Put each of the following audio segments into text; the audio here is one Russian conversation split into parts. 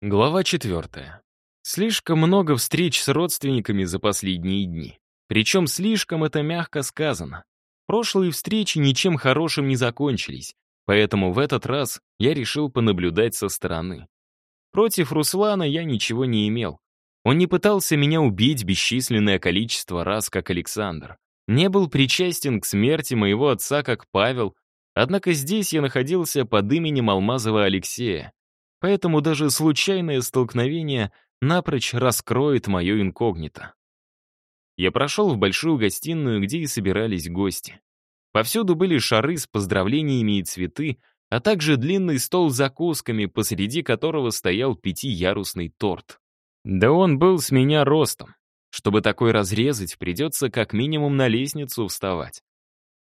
Глава четвертая. Слишком много встреч с родственниками за последние дни. Причем слишком это мягко сказано. Прошлые встречи ничем хорошим не закончились, поэтому в этот раз я решил понаблюдать со стороны. Против Руслана я ничего не имел. Он не пытался меня убить бесчисленное количество раз, как Александр. Не был причастен к смерти моего отца, как Павел, однако здесь я находился под именем Алмазова Алексея, Поэтому даже случайное столкновение напрочь раскроет мое инкогнито. Я прошел в большую гостиную, где и собирались гости. Повсюду были шары с поздравлениями и цветы, а также длинный стол с закусками, посреди которого стоял пятиярусный торт. Да он был с меня ростом. Чтобы такой разрезать, придется как минимум на лестницу вставать.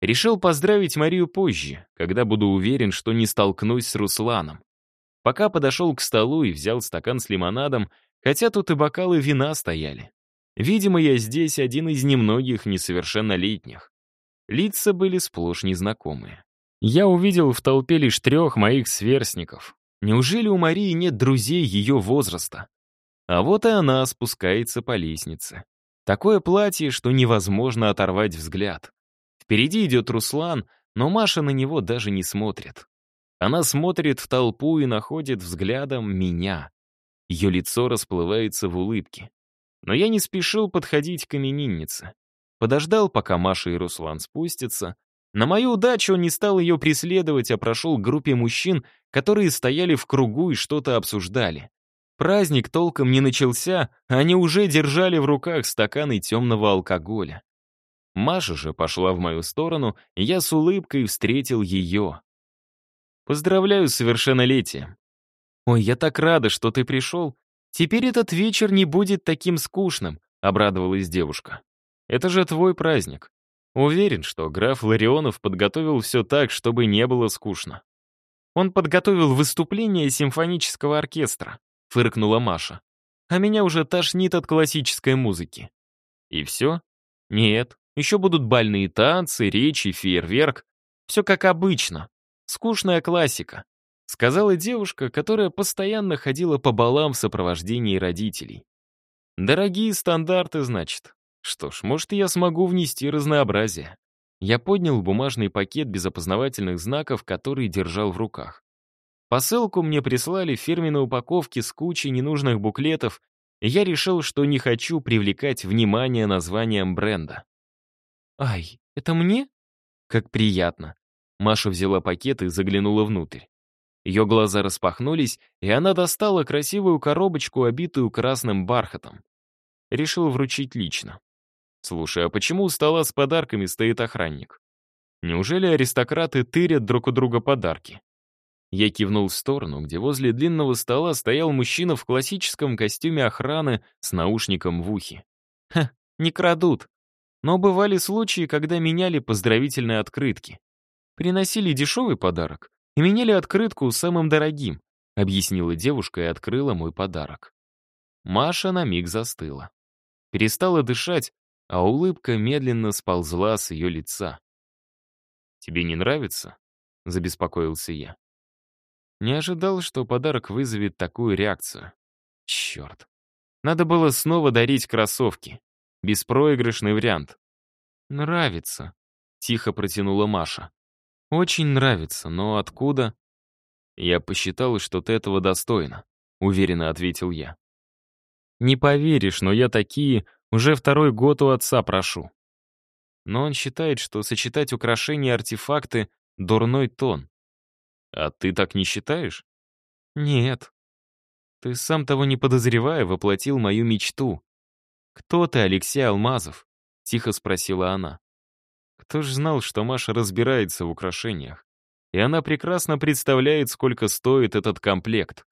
Решил поздравить Марию позже, когда буду уверен, что не столкнусь с Русланом. Пока подошел к столу и взял стакан с лимонадом, хотя тут и бокалы вина стояли. Видимо, я здесь один из немногих несовершеннолетних. Лица были сплошь незнакомые. Я увидел в толпе лишь трех моих сверстников. Неужели у Марии нет друзей ее возраста? А вот и она спускается по лестнице. Такое платье, что невозможно оторвать взгляд. Впереди идет Руслан, но Маша на него даже не смотрит. Она смотрит в толпу и находит взглядом меня. Ее лицо расплывается в улыбке. Но я не спешил подходить к имениннице. Подождал, пока Маша и Руслан спустятся. На мою удачу он не стал ее преследовать, а прошел к группе мужчин, которые стояли в кругу и что-то обсуждали. Праздник толком не начался, а они уже держали в руках стаканы темного алкоголя. Маша же пошла в мою сторону, и я с улыбкой встретил ее. Поздравляю с совершеннолетием. Ой, я так рада, что ты пришел. Теперь этот вечер не будет таким скучным, обрадовалась девушка. Это же твой праздник. Уверен, что граф Ларионов подготовил все так, чтобы не было скучно. Он подготовил выступление симфонического оркестра, фыркнула Маша. А меня уже тошнит от классической музыки. И все? Нет, еще будут бальные танцы, речи, фейерверк. Все как обычно. Скучная классика», — сказала девушка, которая постоянно ходила по балам в сопровождении родителей. «Дорогие стандарты, значит. Что ж, может, я смогу внести разнообразие». Я поднял бумажный пакет без опознавательных знаков, который держал в руках. Посылку мне прислали в фирменной упаковке с кучей ненужных буклетов, и я решил, что не хочу привлекать внимание названием бренда. «Ай, это мне?» «Как приятно. Маша взяла пакет и заглянула внутрь. Ее глаза распахнулись, и она достала красивую коробочку, обитую красным бархатом. Решил вручить лично. «Слушай, а почему у стола с подарками стоит охранник? Неужели аристократы тырят друг у друга подарки?» Я кивнул в сторону, где возле длинного стола стоял мужчина в классическом костюме охраны с наушником в ухе. Ха, не крадут. Но бывали случаи, когда меняли поздравительные открытки. Приносили дешевый подарок и меняли открытку самым дорогим, объяснила девушка и открыла мой подарок. Маша на миг застыла. Перестала дышать, а улыбка медленно сползла с ее лица. «Тебе не нравится?» — забеспокоился я. Не ожидал, что подарок вызовет такую реакцию. Черт. Надо было снова дарить кроссовки. Беспроигрышный вариант. «Нравится», — тихо протянула Маша. «Очень нравится, но откуда?» «Я посчитал, что ты этого достойна», — уверенно ответил я. «Не поверишь, но я такие уже второй год у отца прошу». Но он считает, что сочетать украшения и артефакты — дурной тон. «А ты так не считаешь?» «Нет. Ты, сам того не подозревая, воплотил мою мечту. Кто ты, Алексей Алмазов?» — тихо спросила она. Кто ж знал, что Маша разбирается в украшениях? И она прекрасно представляет, сколько стоит этот комплект.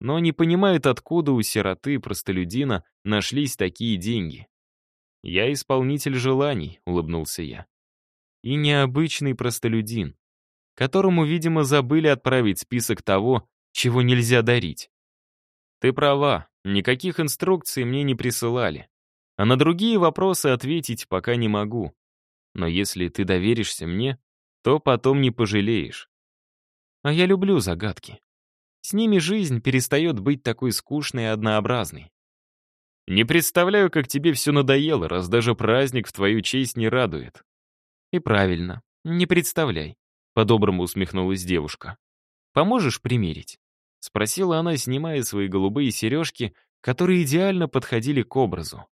Но не понимает, откуда у сироты простолюдина нашлись такие деньги. «Я исполнитель желаний», — улыбнулся я. «И необычный простолюдин, которому, видимо, забыли отправить список того, чего нельзя дарить. Ты права, никаких инструкций мне не присылали. А на другие вопросы ответить пока не могу. Но если ты доверишься мне, то потом не пожалеешь. А я люблю загадки. С ними жизнь перестает быть такой скучной и однообразной. Не представляю, как тебе все надоело, раз даже праздник в твою честь не радует. И правильно, не представляй, по-доброму усмехнулась девушка. Поможешь примерить? Спросила она, снимая свои голубые сережки, которые идеально подходили к образу.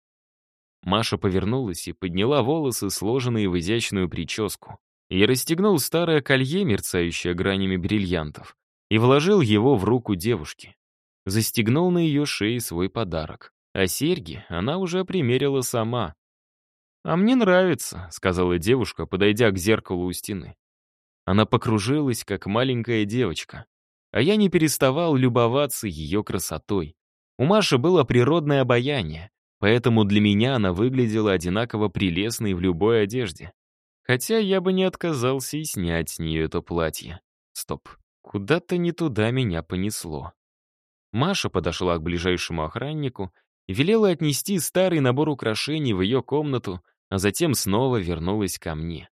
Маша повернулась и подняла волосы, сложенные в изящную прическу. Я расстегнул старое колье, мерцающее гранями бриллиантов, и вложил его в руку девушки. Застегнул на ее шее свой подарок. А серьги она уже примерила сама. «А мне нравится», — сказала девушка, подойдя к зеркалу у стены. Она покружилась, как маленькая девочка. А я не переставал любоваться ее красотой. У Маши было природное обаяние, поэтому для меня она выглядела одинаково прелестной в любой одежде. Хотя я бы не отказался и снять с нее это платье. Стоп, куда-то не туда меня понесло. Маша подошла к ближайшему охраннику велела отнести старый набор украшений в ее комнату, а затем снова вернулась ко мне.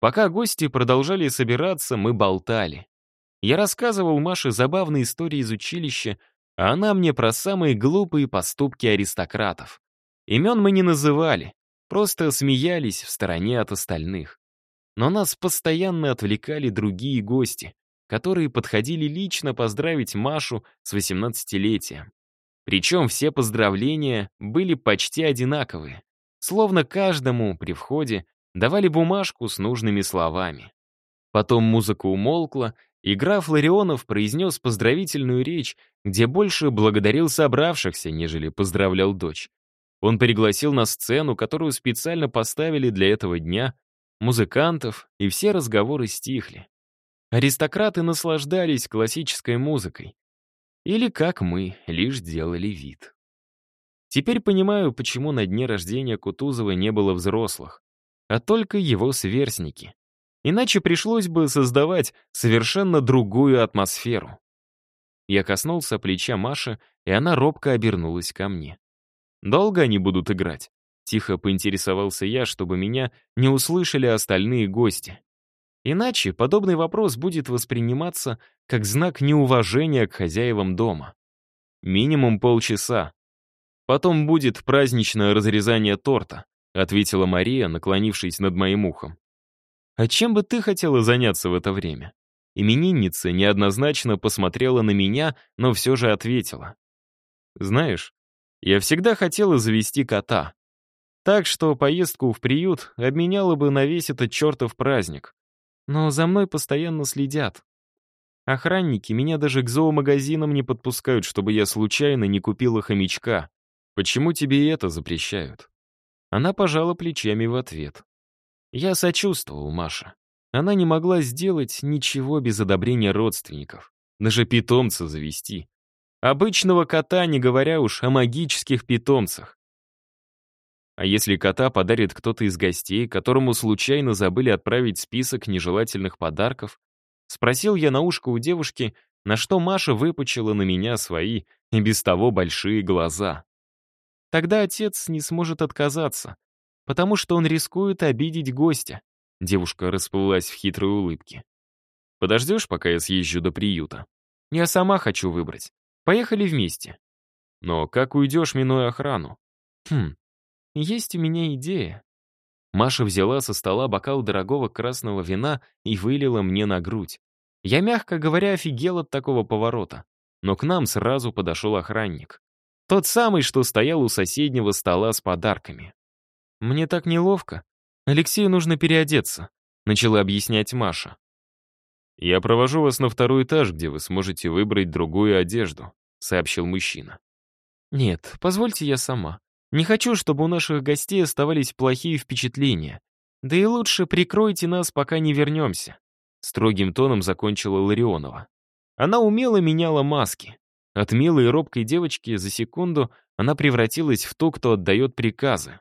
Пока гости продолжали собираться, мы болтали. Я рассказывал Маше забавные истории из училища, а она мне про самые глупые поступки аристократов. Имен мы не называли, просто смеялись в стороне от остальных. Но нас постоянно отвлекали другие гости, которые подходили лично поздравить Машу с 18-летием. Причем все поздравления были почти одинаковые. Словно каждому при входе давали бумажку с нужными словами. Потом музыка умолкла, и граф Ларионов произнес поздравительную речь, где больше благодарил собравшихся, нежели поздравлял дочь. Он пригласил на сцену, которую специально поставили для этого дня, музыкантов, и все разговоры стихли. Аристократы наслаждались классической музыкой, или, как мы, лишь делали вид. Теперь понимаю, почему на дне рождения Кутузова не было взрослых, а только его сверстники. Иначе пришлось бы создавать совершенно другую атмосферу. Я коснулся плеча Маши, и она робко обернулась ко мне. «Долго они будут играть?» Тихо поинтересовался я, чтобы меня не услышали остальные гости. Иначе подобный вопрос будет восприниматься как знак неуважения к хозяевам дома. Минимум полчаса. Потом будет праздничное разрезание торта, ответила Мария, наклонившись над моим ухом. А чем бы ты хотела заняться в это время? Именинница неоднозначно посмотрела на меня, но все же ответила. Знаешь, я всегда хотела завести кота. Так что поездку в приют обменяла бы на весь этот чертов праздник. Но за мной постоянно следят. Охранники меня даже к зоомагазинам не подпускают, чтобы я случайно не купила хомячка. Почему тебе это запрещают?» Она пожала плечами в ответ. Я сочувствовал Маше. Она не могла сделать ничего без одобрения родственников. Даже питомца завести. Обычного кота, не говоря уж о магических питомцах. А если кота подарит кто-то из гостей, которому случайно забыли отправить список нежелательных подарков? Спросил я на ушко у девушки, на что Маша выпучила на меня свои и без того большие глаза. Тогда отец не сможет отказаться, потому что он рискует обидеть гостя. Девушка расплылась в хитрой улыбке. «Подождешь, пока я съезжу до приюта? Я сама хочу выбрать. Поехали вместе. Но как уйдешь, минуя охрану? Хм, есть у меня идея. Маша взяла со стола бокал дорогого красного вина и вылила мне на грудь. Я, мягко говоря, офигел от такого поворота. Но к нам сразу подошел охранник. Тот самый, что стоял у соседнего стола с подарками. «Мне так неловко. Алексею нужно переодеться», — начала объяснять Маша. «Я провожу вас на второй этаж, где вы сможете выбрать другую одежду», — сообщил мужчина. «Нет, позвольте я сама. Не хочу, чтобы у наших гостей оставались плохие впечатления. Да и лучше прикройте нас, пока не вернемся. Строгим тоном закончила Ларионова. Она умело меняла маски. От милой и робкой девочки за секунду она превратилась в ту, кто отдает приказы.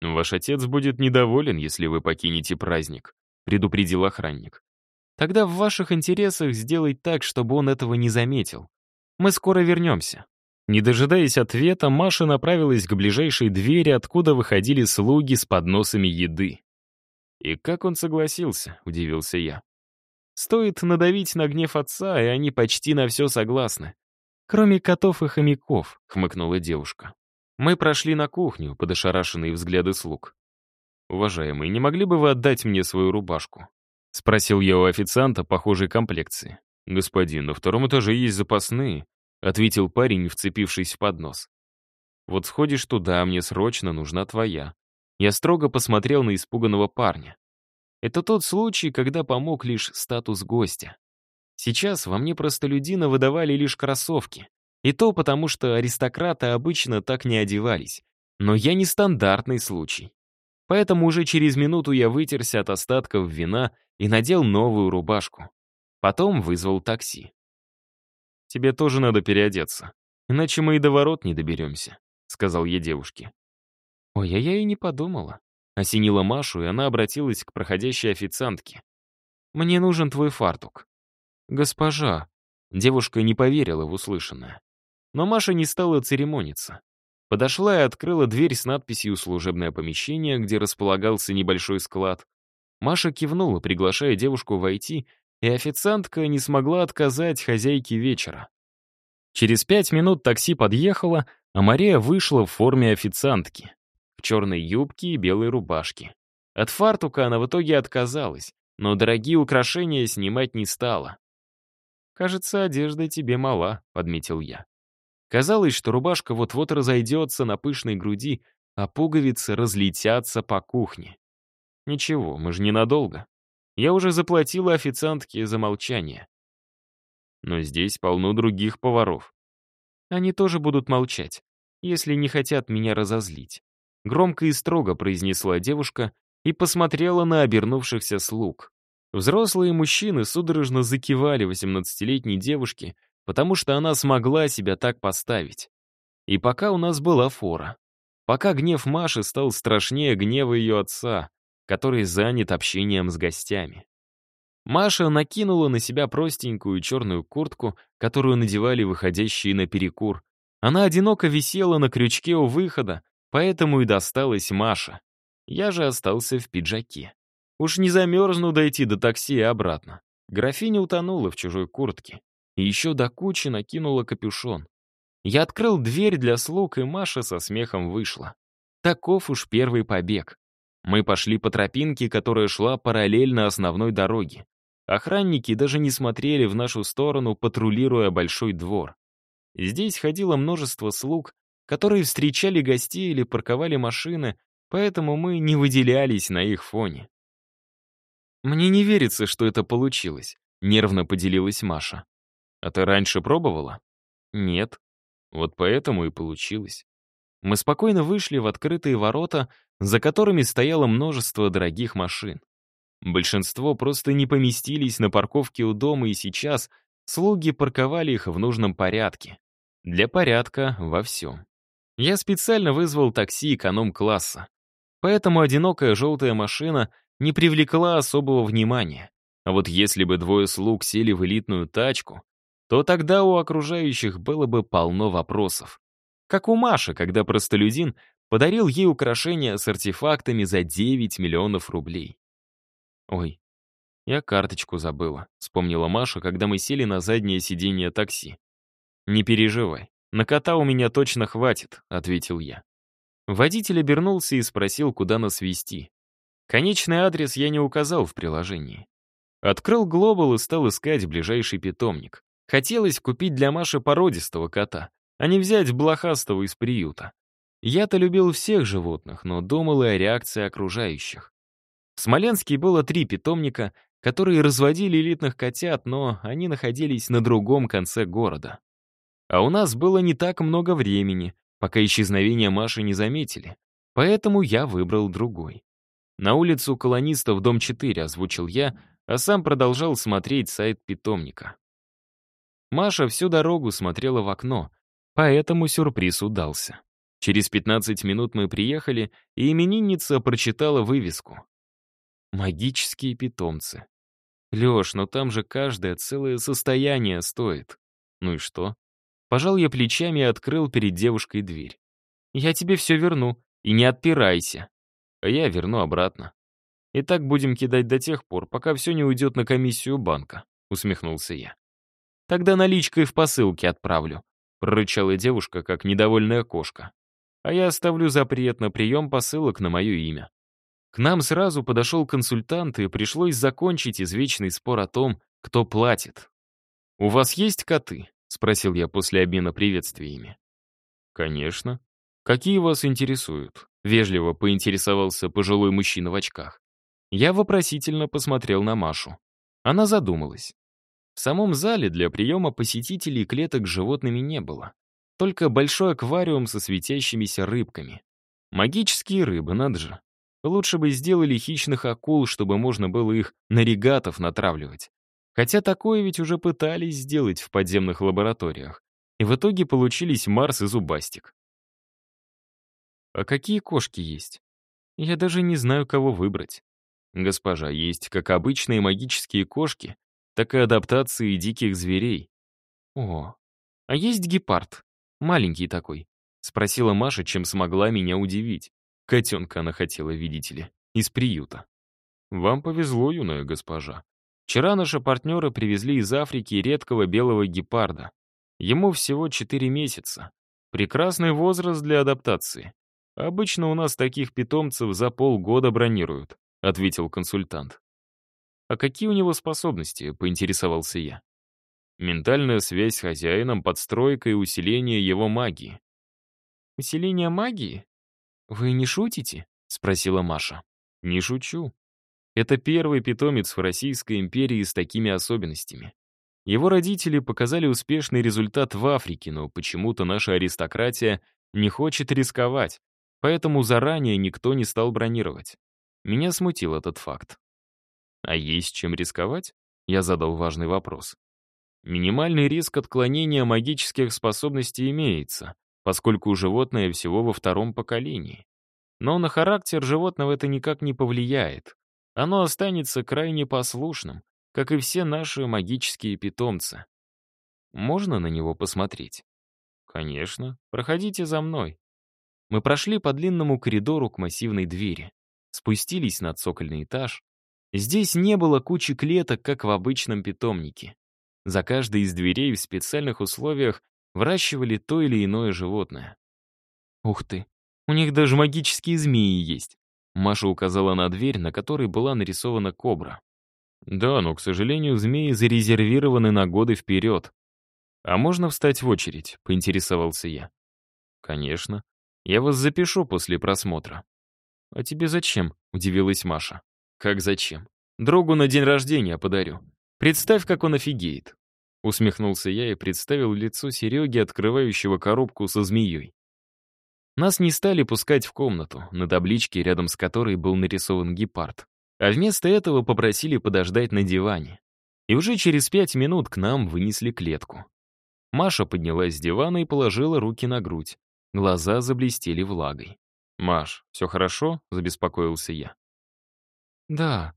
«Ваш отец будет недоволен, если вы покинете праздник», — предупредил охранник. «Тогда в ваших интересах сделать так, чтобы он этого не заметил. Мы скоро вернемся». Не дожидаясь ответа, Маша направилась к ближайшей двери, откуда выходили слуги с подносами еды. «И как он согласился?» — удивился я. Стоит надавить на гнев отца, и они почти на все согласны. Кроме котов и хомяков, хмыкнула девушка. Мы прошли на кухню под ошарашенные взгляды слуг. «Уважаемый, не могли бы вы отдать мне свою рубашку?» — спросил я у официанта похожей комплекции. «Господин, на втором этаже есть запасные», — ответил парень, вцепившись в поднос. «Вот сходишь туда, мне срочно нужна твоя». Я строго посмотрел на испуганного парня. Это тот случай, когда помог лишь статус гостя. Сейчас во мне простолюдина выдавали лишь кроссовки. И то потому, что аристократы обычно так не одевались. Но я не стандартный случай. Поэтому уже через минуту я вытерся от остатков вина и надел новую рубашку. Потом вызвал такси. «Тебе тоже надо переодеться, иначе мы и до ворот не доберемся», — сказал я девушке. Ой, а я и не подумала. Осенила Машу, и она обратилась к проходящей официантке. «Мне нужен твой фартук». «Госпожа». Девушка не поверила в услышанное. Но Маша не стала церемониться. Подошла и открыла дверь с надписью «Служебное помещение», где располагался небольшой склад. Маша кивнула, приглашая девушку войти, и официантка не смогла отказать хозяйке вечера. Через пять минут такси подъехало, а Мария вышла в форме официантки в черной юбке и белой рубашке. От фартука она в итоге отказалась, но дорогие украшения снимать не стала. «Кажется, одежда тебе мала», — подметил я. Казалось, что рубашка вот-вот разойдется на пышной груди, а пуговицы разлетятся по кухне. Ничего, мы же ненадолго. Я уже заплатила официантке за молчание. Но здесь полно других поваров. Они тоже будут молчать, если не хотят меня разозлить. Громко и строго произнесла девушка и посмотрела на обернувшихся слуг. Взрослые мужчины судорожно закивали 18-летней девушке, потому что она смогла себя так поставить. И пока у нас была фора. Пока гнев Маши стал страшнее гнева ее отца, который занят общением с гостями. Маша накинула на себя простенькую черную куртку, которую надевали выходящие на перекур. Она одиноко висела на крючке у выхода, Поэтому и досталась Маша. Я же остался в пиджаке. Уж не замерзну дойти до такси и обратно. Графиня утонула в чужой куртке. И еще до кучи накинула капюшон. Я открыл дверь для слуг, и Маша со смехом вышла. Таков уж первый побег. Мы пошли по тропинке, которая шла параллельно основной дороге. Охранники даже не смотрели в нашу сторону, патрулируя большой двор. Здесь ходило множество слуг, которые встречали гостей или парковали машины, поэтому мы не выделялись на их фоне. «Мне не верится, что это получилось», — нервно поделилась Маша. «А ты раньше пробовала?» «Нет. Вот поэтому и получилось». Мы спокойно вышли в открытые ворота, за которыми стояло множество дорогих машин. Большинство просто не поместились на парковке у дома, и сейчас слуги парковали их в нужном порядке. Для порядка во всем. Я специально вызвал такси эконом-класса. Поэтому одинокая желтая машина не привлекла особого внимания. А вот если бы двое слуг сели в элитную тачку, то тогда у окружающих было бы полно вопросов. Как у Маши, когда простолюдин подарил ей украшения с артефактами за 9 миллионов рублей. «Ой, я карточку забыла», — вспомнила Маша, когда мы сели на заднее сиденье такси. «Не переживай, «На кота у меня точно хватит», — ответил я. Водитель обернулся и спросил, куда нас везти. Конечный адрес я не указал в приложении. Открыл глобал и стал искать ближайший питомник. Хотелось купить для Маши породистого кота, а не взять блохастого из приюта. Я-то любил всех животных, но думал и о реакции окружающих. В Смоленске было три питомника, которые разводили элитных котят, но они находились на другом конце города. А у нас было не так много времени, пока исчезновение Маши не заметили. Поэтому я выбрал другой. На улицу колонистов, дом 4, озвучил я, а сам продолжал смотреть сайт питомника. Маша всю дорогу смотрела в окно, поэтому сюрприз удался. Через 15 минут мы приехали, и именинница прочитала вывеску. «Магические питомцы». «Лёш, но там же каждое целое состояние стоит». «Ну и что? Пожал я плечами и открыл перед девушкой дверь. «Я тебе все верну, и не отпирайся. А я верну обратно». И так будем кидать до тех пор, пока все не уйдет на комиссию банка», — усмехнулся я. «Тогда наличкой в посылке отправлю», — прорычала девушка, как недовольная кошка. «А я оставлю запрет на прием посылок на мое имя». К нам сразу подошел консультант, и пришлось закончить извечный спор о том, кто платит. «У вас есть коты?» — спросил я после обмена приветствиями. «Конечно. Какие вас интересуют?» — вежливо поинтересовался пожилой мужчина в очках. Я вопросительно посмотрел на Машу. Она задумалась. В самом зале для приема посетителей клеток с животными не было. Только большой аквариум со светящимися рыбками. Магические рыбы, надо же. Лучше бы сделали хищных акул, чтобы можно было их на регатов натравливать. Хотя такое ведь уже пытались сделать в подземных лабораториях. И в итоге получились Марс и Зубастик. А какие кошки есть? Я даже не знаю, кого выбрать. Госпожа, есть как обычные магические кошки, так и адаптации диких зверей. О, а есть гепард? Маленький такой. Спросила Маша, чем смогла меня удивить. Котенка она хотела, видите ли, из приюта. Вам повезло, юная госпожа. Вчера наши партнеры привезли из Африки редкого белого гепарда. Ему всего 4 месяца. Прекрасный возраст для адаптации. Обычно у нас таких питомцев за полгода бронируют. — ответил консультант. «А какие у него способности?» — поинтересовался я. «Ментальная связь с хозяином, подстройка и усиление его магии». «Усиление магии? Вы не шутите?» — спросила Маша. «Не шучу. Это первый питомец в Российской империи с такими особенностями. Его родители показали успешный результат в Африке, но почему-то наша аристократия не хочет рисковать, поэтому заранее никто не стал бронировать. Меня смутил этот факт. А есть чем рисковать? Я задал важный вопрос. Минимальный риск отклонения магических способностей имеется, поскольку животное всего во втором поколении. Но на характер животного это никак не повлияет. Оно останется крайне послушным, как и все наши магические питомцы. Можно на него посмотреть? Конечно. Проходите за мной. Мы прошли по длинному коридору к массивной двери спустились на цокольный этаж. Здесь не было кучи клеток, как в обычном питомнике. За каждой из дверей в специальных условиях выращивали то или иное животное. «Ух ты, у них даже магические змеи есть», Маша указала на дверь, на которой была нарисована кобра. «Да, но, к сожалению, змеи зарезервированы на годы вперед. А можно встать в очередь?» — поинтересовался я. «Конечно. Я вас запишу после просмотра». «А тебе зачем?» — удивилась Маша. «Как зачем? Другу на день рождения подарю. Представь, как он офигеет». Усмехнулся я и представил лицо Сереги, открывающего коробку со змеей. Нас не стали пускать в комнату, на табличке, рядом с которой был нарисован гепард. А вместо этого попросили подождать на диване. И уже через пять минут к нам вынесли клетку. Маша поднялась с дивана и положила руки на грудь. Глаза заблестели влагой. «Маш, все хорошо?» — забеспокоился я. «Да,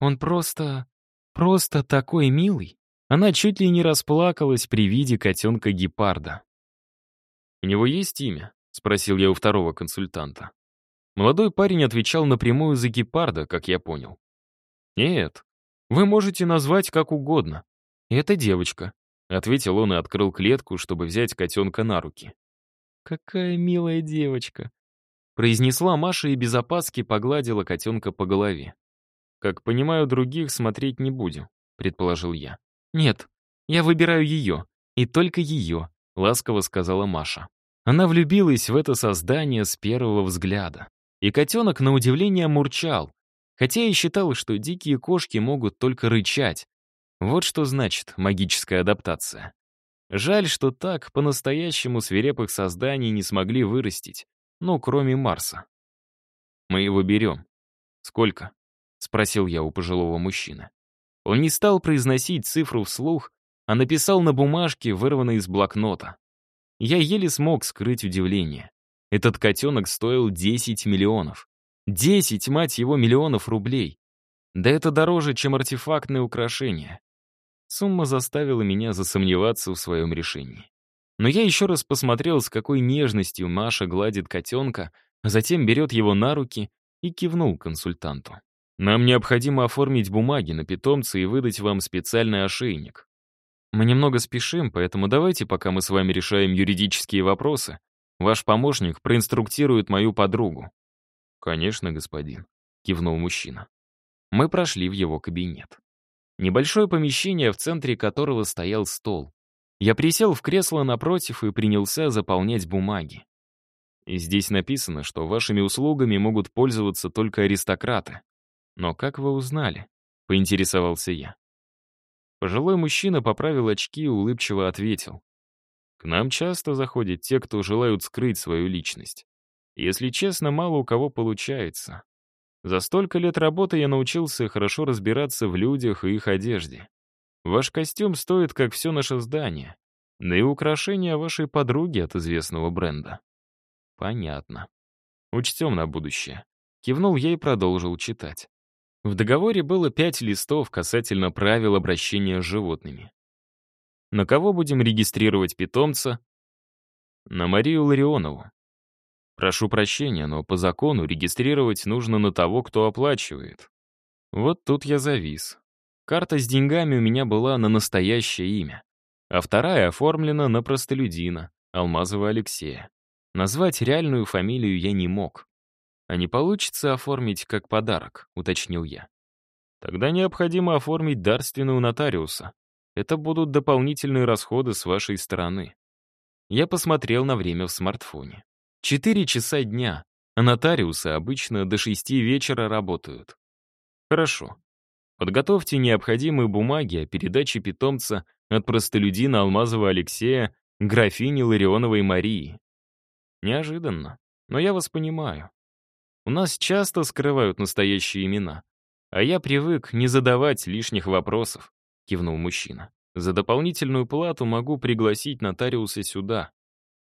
он просто... просто такой милый». Она чуть ли не расплакалась при виде котенка-гепарда. «У него есть имя?» — спросил я у второго консультанта. Молодой парень отвечал напрямую за гепарда, как я понял. «Нет, вы можете назвать как угодно. Это девочка», — ответил он и открыл клетку, чтобы взять котенка на руки. «Какая милая девочка», произнесла Маша и без опаски погладила котенка по голове. «Как понимаю, других смотреть не будем», — предположил я. «Нет, я выбираю ее, и только ее», — ласково сказала Маша. Она влюбилась в это создание с первого взгляда. И котенок, на удивление, мурчал, хотя и считал, что дикие кошки могут только рычать. Вот что значит магическая адаптация. Жаль, что так по-настоящему свирепых созданий не смогли вырастить. Ну, кроме Марса. Мы его берем. Сколько? Спросил я у пожилого мужчины. Он не стал произносить цифру вслух, а написал на бумажке, вырванной из блокнота. Я еле смог скрыть удивление. Этот котенок стоил 10 миллионов. 10, мать его, миллионов рублей. Да это дороже, чем артефактные украшения. Сумма заставила меня засомневаться в своем решении. Но я еще раз посмотрел, с какой нежностью Маша гладит котенка, а затем берет его на руки и кивнул консультанту. Нам необходимо оформить бумаги на питомца и выдать вам специальный ошейник. Мы немного спешим, поэтому давайте, пока мы с вами решаем юридические вопросы, ваш помощник проинструктирует мою подругу». «Конечно, господин», — кивнул мужчина. Мы прошли в его кабинет. Небольшое помещение, в центре которого стоял стол. Я присел в кресло напротив и принялся заполнять бумаги. Здесь написано, что вашими услугами могут пользоваться только аристократы. Но как вы узнали? Поинтересовался я. Пожилой мужчина поправил очки и улыбчиво ответил. К нам часто заходят те, кто желают скрыть свою личность. Если честно, мало у кого получается. За столько лет работы я научился хорошо разбираться в людях и их одежде. Ваш костюм стоит, как все наше здание. Да и украшения вашей подруги от известного бренда. Понятно. Учтем на будущее. Кивнул я и продолжил читать. В договоре было пять листов касательно правил обращения с животными. На кого будем регистрировать питомца? На Марию Ларионову. Прошу прощения, но по закону регистрировать нужно на того, кто оплачивает. Вот тут я завис. Карта с деньгами у меня была на настоящее имя, а вторая оформлена на простолюдина, Алмазова Алексея. Назвать реальную фамилию я не мог. А не получится оформить как подарок, уточнил я. Тогда необходимо оформить дарственную нотариуса. Это будут дополнительные расходы с вашей стороны. Я посмотрел на время в смартфоне. Четыре часа дня, а нотариусы обычно до шести вечера работают. Хорошо. Подготовьте необходимые бумаги о передаче питомца от простолюдина Алмазова Алексея графине Ларионовой Марии. Неожиданно, но я вас понимаю. У нас часто скрывают настоящие имена. А я привык не задавать лишних вопросов, кивнул мужчина. За дополнительную плату могу пригласить нотариуса сюда.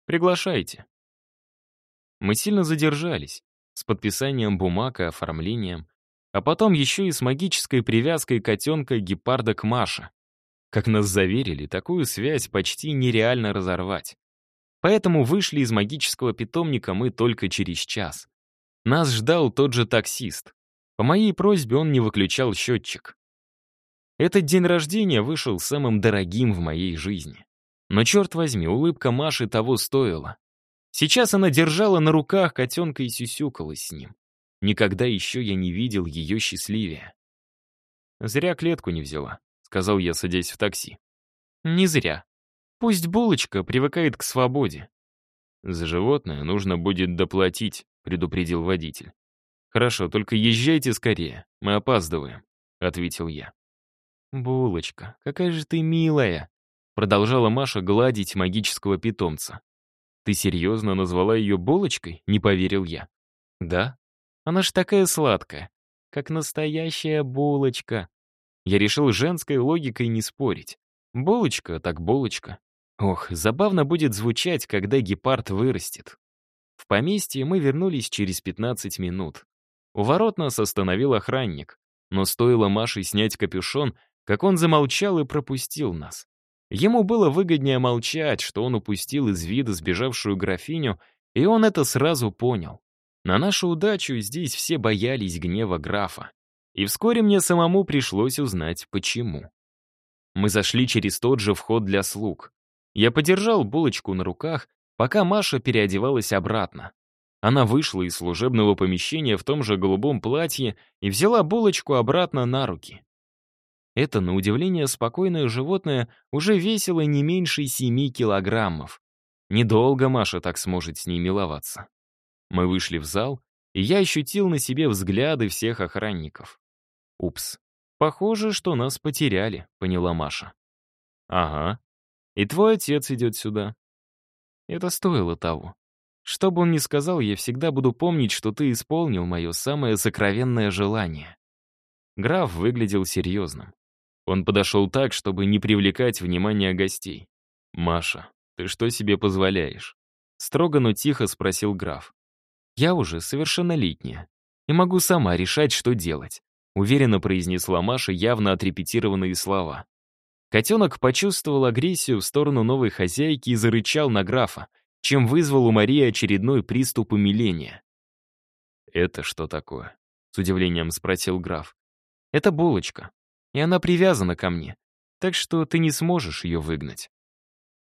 Приглашайте. Мы сильно задержались с подписанием бумаг и оформлением, а потом еще и с магической привязкой котенка гепарда к Маше. Как нас заверили, такую связь почти нереально разорвать. Поэтому вышли из магического питомника мы только через час. Нас ждал тот же таксист. По моей просьбе он не выключал счетчик. Этот день рождения вышел самым дорогим в моей жизни. Но, черт возьми, улыбка Маши того стоила. Сейчас она держала на руках котенка и сюсюкалась с ним. Никогда еще я не видел ее счастливее. «Зря клетку не взяла», — сказал я, садясь в такси. «Не зря. Пусть булочка привыкает к свободе». «За животное нужно будет доплатить», — предупредил водитель. «Хорошо, только езжайте скорее, мы опаздываем», — ответил я. «Булочка, какая же ты милая!» Продолжала Маша гладить магического питомца. «Ты серьезно назвала ее булочкой?» — не поверил я. «Да? Она ж такая сладкая, как настоящая булочка». Я решил женской логикой не спорить. Булочка так булочка. Ох, забавно будет звучать, когда гепард вырастет. Поместье мы вернулись через 15 минут. У ворот нас остановил охранник, но стоило Маше снять капюшон, как он замолчал и пропустил нас. Ему было выгоднее молчать, что он упустил из вида сбежавшую графиню, и он это сразу понял. На нашу удачу здесь все боялись гнева графа. И вскоре мне самому пришлось узнать, почему. Мы зашли через тот же вход для слуг. Я подержал булочку на руках, пока Маша переодевалась обратно. Она вышла из служебного помещения в том же голубом платье и взяла булочку обратно на руки. Это, на удивление, спокойное животное уже весило не меньше семи килограммов. Недолго Маша так сможет с ней миловаться. Мы вышли в зал, и я ощутил на себе взгляды всех охранников. «Упс, похоже, что нас потеряли», — поняла Маша. «Ага. И твой отец идет сюда. Это стоило того. Что бы он ни сказал, я всегда буду помнить, что ты исполнил мое самое сокровенное желание. Граф выглядел серьезным. Он подошел так, чтобы не привлекать внимание гостей. «Маша, ты что себе позволяешь?» Строго, но тихо спросил граф. «Я уже совершеннолетняя и могу сама решать, что делать», уверенно произнесла Маша явно отрепетированные слова. Котенок почувствовал агрессию в сторону новой хозяйки и зарычал на графа, чем вызвал у Марии очередной приступ умиления. «Это что такое?» с удивлением спросил граф. «Это булочка, и она привязана ко мне, так что ты не сможешь ее выгнать».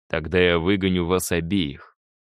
«Тогда я выгоню вас обеих»,